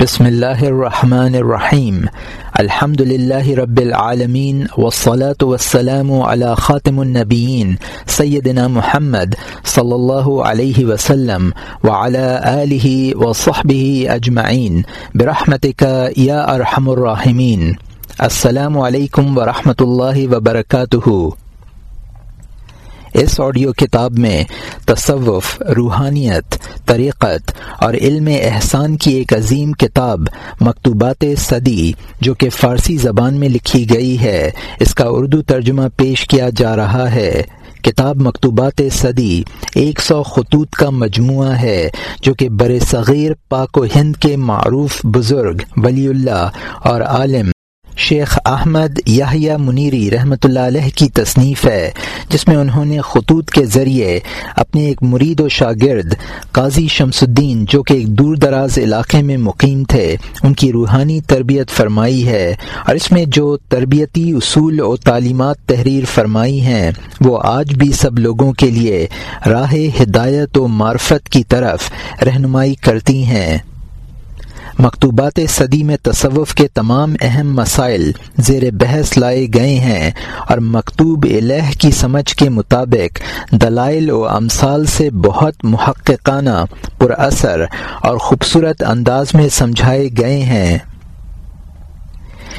بسم اللہ الرحمن الرحیم. الحمد للہ رب العالمین وسلاۃ وسلم علی خاتم النبین سیدنا محمد صلی اللہ علیہ وسلم وعلى آلہ وصحبہ اجمعین. برحمتک یا ارحم الراحمین. السلام علیکم ورحمۃ اللہ وبرکاتہ. اس آڈیو کتاب میں تصوف، روحانیت طریقت اور علم احسان کی ایک عظیم کتاب مکتوبات صدی، جو کہ فارسی زبان میں لکھی گئی ہے، اس کا اردو ترجمہ پیش کیا جا رہا ہے۔ کتاب مکتوبات صدی ایک سو خطوط کا مجموعہ ہے، جو کہ بر صغیر پاک و ہند کے معروف بزرگ ولی اللہ اور عالم شیخ احمد یاہیا منیری رحمۃ اللہ علیہ کی تصنیف ہے، جس میں انہوں نے خطوط کے ذریعے اپنے ایک مرید و شاگرد قاضی شمس الدین جو کہ ایک دور دراز علاقے میں مقیم تھے، ان کی روحانی تربیت فرمائی ہے۔ اور اس میں جو تربیتی اصول و تعلیمات تحریر فرمائی ہیں، وہ آج بھی سب لوگوں کے لیے راہ ہدایت و معرفت کی طرف رہنمائی کرتی ہیں۔ مکتوبات صدی میں تصوف کے تمام اہم مسائل زیر بحث لائے گئے ہیں اور مکتوب الہ کی سمجھ کے مطابق دلائل و امثال سے بہت محققانہ پر اثر اور خوبصورت انداز میں سمجھائے گئے ہیں۔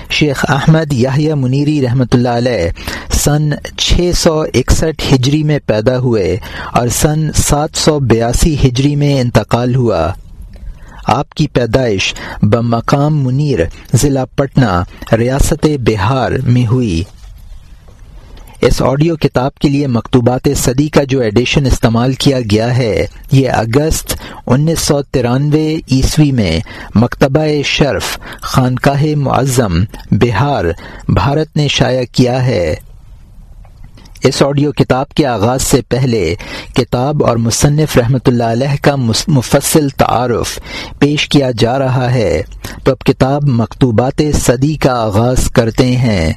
شیخ احمد یاہیا منیری رحمۃ اللہ علیہ سن چھ سو اکسٹھ ہجری میں پیدا ہوئے اور سن سات سو بیاسی ہجری میں انتقال ہوا۔ آپ کی پیدائش بمقام منیر ضلع پٹنہ ریاست بہار میں ہوئی۔ اس آڈیو کتاب کے لیے مکتوبات صدی کا جو ایڈیشن استعمال کیا گیا ہے، یہ اگست انیس سو ترانوے عیسوی میں مکتبہ شرف خانقاہ معظم بہار، بھارت نے شائع کیا ہے۔ اس آڈیو کتاب کے آغاز سے پہلے کتاب اور مصنف رحمۃ اللہ علیہ کا مفصل تعارف پیش کیا جا رہا ہے۔ تو اب کتاب مکتوبات صدی کا آغاز کرتے ہیں۔